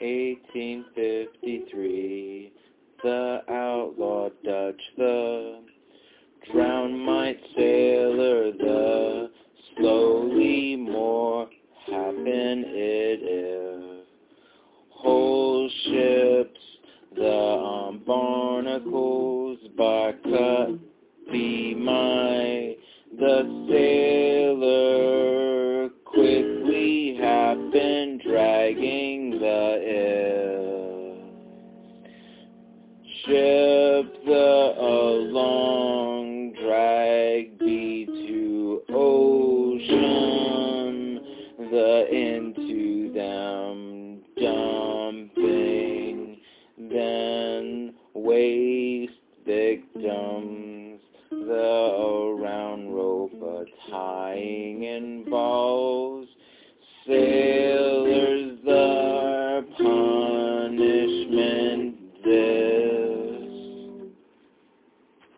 1853, the outlawed Dutch, the drowned might sailor, the slowly more happen it if whole ships, the um, barnacles by cut be my, the sailor. Quickly happen dragging Israel. Ship the along, drag thee to ocean, the into them dumping, then waste victims, the round rope a tying involves. Say